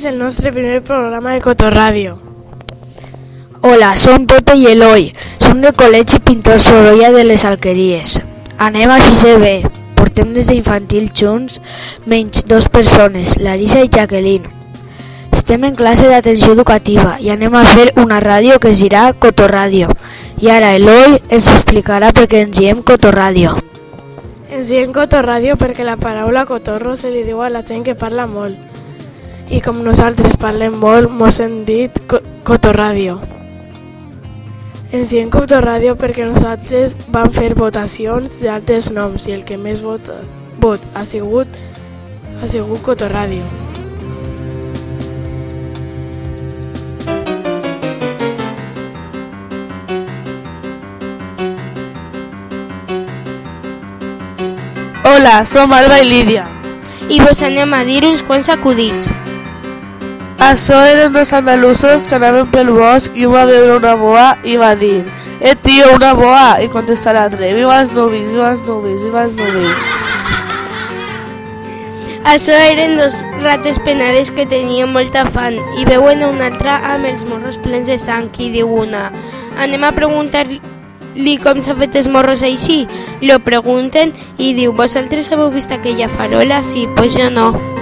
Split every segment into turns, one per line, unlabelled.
Es el nostre primer programa de Cotorradio.
Hola, som Pepe i Eloi. Som del Col·legi Pintor Sorolla de les Alqueries. Anem a 6 B. Portem des d'infantil junts menys dos persones, Larissa i Jacqueline. Estem en classe d'atenció educativa i anem a fer una ràdio que es dirà Cotorràdio. I ara Eloi ens explicarà per què ens diem Cotorràdio.
Ens diem Cotorradio perquè la paraula cotorro se li diu a la gent que parla molt. I com nosaltres parlem molt, mos hem dit co Cotorradio. Ens diem Cotorradio perquè nosaltres vam fer votacions d'altres noms i el que més vot, vot ha sigut ha sigut Cotorradio.
Hola, som Alba i Lídia.
I vos anem a dir uns quants acudits.
Això eren dos andalusos que anaven pel bosc i un va veure una boa i va dir «Eh, tio, una boa!» i contesta l'altre «Viva els nubis, viva els nubis, viva els nubis!»
Això eren dos rates penades que tenien molta fan i veuen una altra amb els morros plens de sang i diu una «Anem a preguntar-li com s'ha fet els morros així?» Lo pregunten i diu «Vosaltres haveu vist aquella farola? Sí, pues jo no».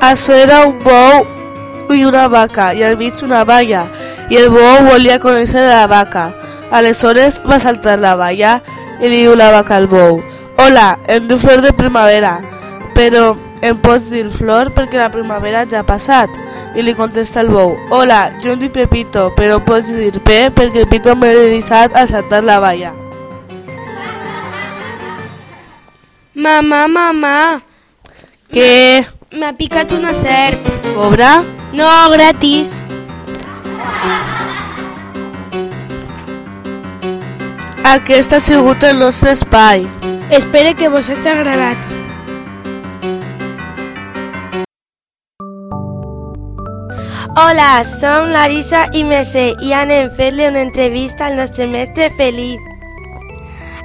Això era un bou i una vaca i al mig una valla i el bou volia conèixer la vaca. Aleshores va saltar la valla i li diu la vaca al bou «Hola, em diu flor de primavera, però em pots dir flor perquè la primavera ja ha passat?» I li contesta el bou «Hola, jo em dic Pepito, però em pots dir Pe perquè el pito m'he dedicat a saltar la valla».
Mamà, mamà,
Què?
M'ha picat una serp.
Cobra?
No, gratis.
Aquest ha sigut el nostre espai.
Espero que vos hagi agradat.
Hola, som Larissa i Mercè i anem a fer-li una entrevista al nostre mestre Felip.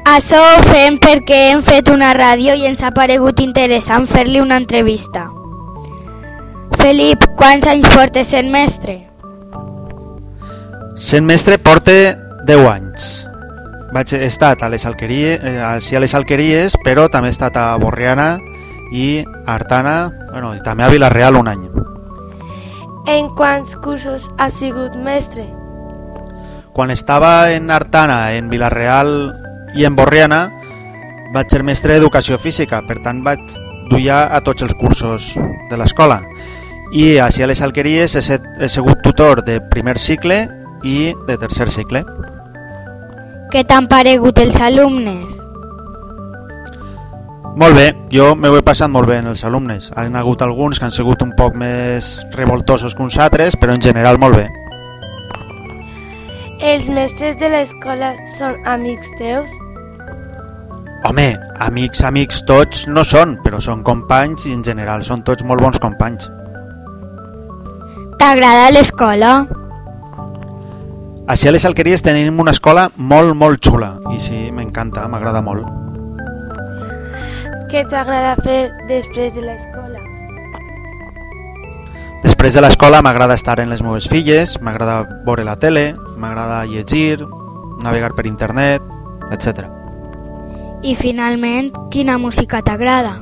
Això ho fem perquè hem fet una ràdio i ens ha paregut interessant fer-li una entrevista. Felip, quants anys portes sent mestre?
Sent mestre porta 10 anys. Vaig he estat a les alqueries, eh, sí a les alqueries, però també he estat a Borriana i a Artana, bueno, i també a Vilareal un any.
En quants cursos has sigut mestre?
Quan estava en Artana, en Vilareal i en Borriana, vaig ser mestre d'educació física, per tant vaig duia a tots els cursos de l'escola. I així a les alqueries he, set, he sigut tutor de primer cicle i de tercer cicle.
Què t'han paregut els alumnes?
Molt bé, jo m'ho he passat molt bé en els alumnes. Han hagut alguns que han sigut un poc més revoltosos que uns altres, però en general molt bé.
Els mestres de l'escola són amics teus?
Home, amics, amics tots no són, però són companys i en general són tots molt bons companys.
T'agrada l'escola?
Així a les Alqueries tenim una escola molt, molt xula i sí, m'encanta, m'agrada molt.
Què t'agrada fer després de l'escola?
Després de l'escola m'agrada estar en les meves filles, m'agrada veure la tele, m'agrada llegir, navegar per internet, etc.
I finalment, quina música t'agrada?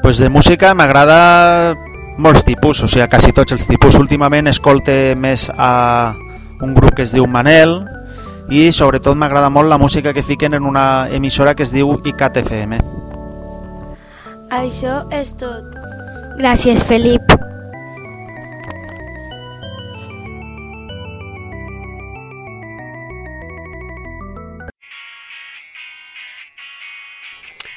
Pues de música m'agrada molts tipus, o sigui, quasi tots els tipus. Últimament escolte més a un grup que es diu Manel i sobretot m'agrada molt la música que fiquen en una emissora que es diu ICAT FM.
Això és tot.
Gràcies, Felip.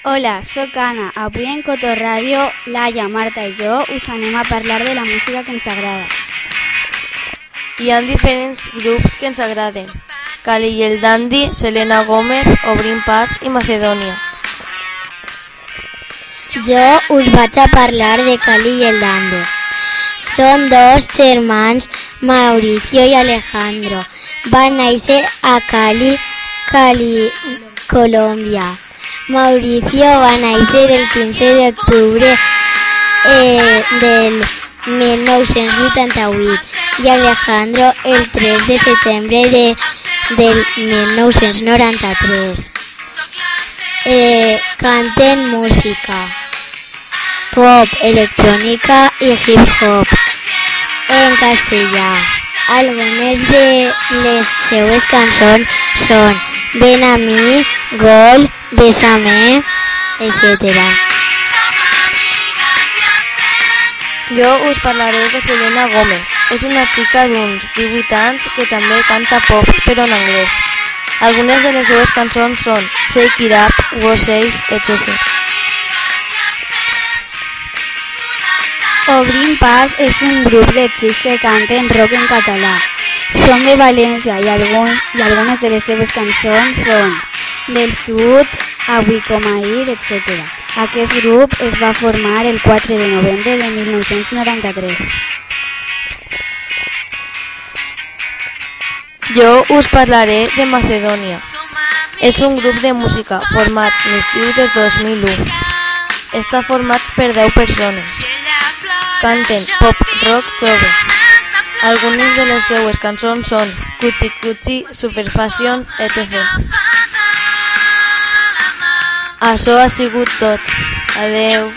Hola, sóc Anna. Avui en Cotorràdio, Laia, Marta i jo us anem a parlar de la música que ens agrada.
Hi ha diferents grups que ens agraden. Cali i el Dandy, Selena Gómez, Obrim Pas i Macedònia.
Jo us vaig a parlar de Cali i el Dande. Són dos germans, Mauricio i Alejandro. Van néixer a Cali, Cali, Colòmbia. Mauricio va el 15 d'octubre eh, del 1988 i Alejandro el 3 de setembre de, del 1993. Eh, canten música, pop, electrònica i hip-hop en castellà. Algunes de les seues cançons són Ven a mi, Gol, Bésame, etc.
Jo us parlaré de Selena Gomez. És una xica d'uns 18 anys que també canta pop, però en anglès. Algunes de les seues cançons són Shake It Up, Was Ace, etc.
Obrim Pas és un grup de xics que canten rock en català. Són de València i, algun, i algunes de les seves cançons són del sud, com ahir, etc. Aquest grup es va formar el 4 de novembre de 1993.
Jo us parlaré de Macedònia. És un grup de música format l'estiu del 2001. Està format per 10 persones. Canten pop rock jove. Algunes de les seues cançons són Cuchi Cuchi, Superfashion, etc. Això ha sigut tot. Adeu.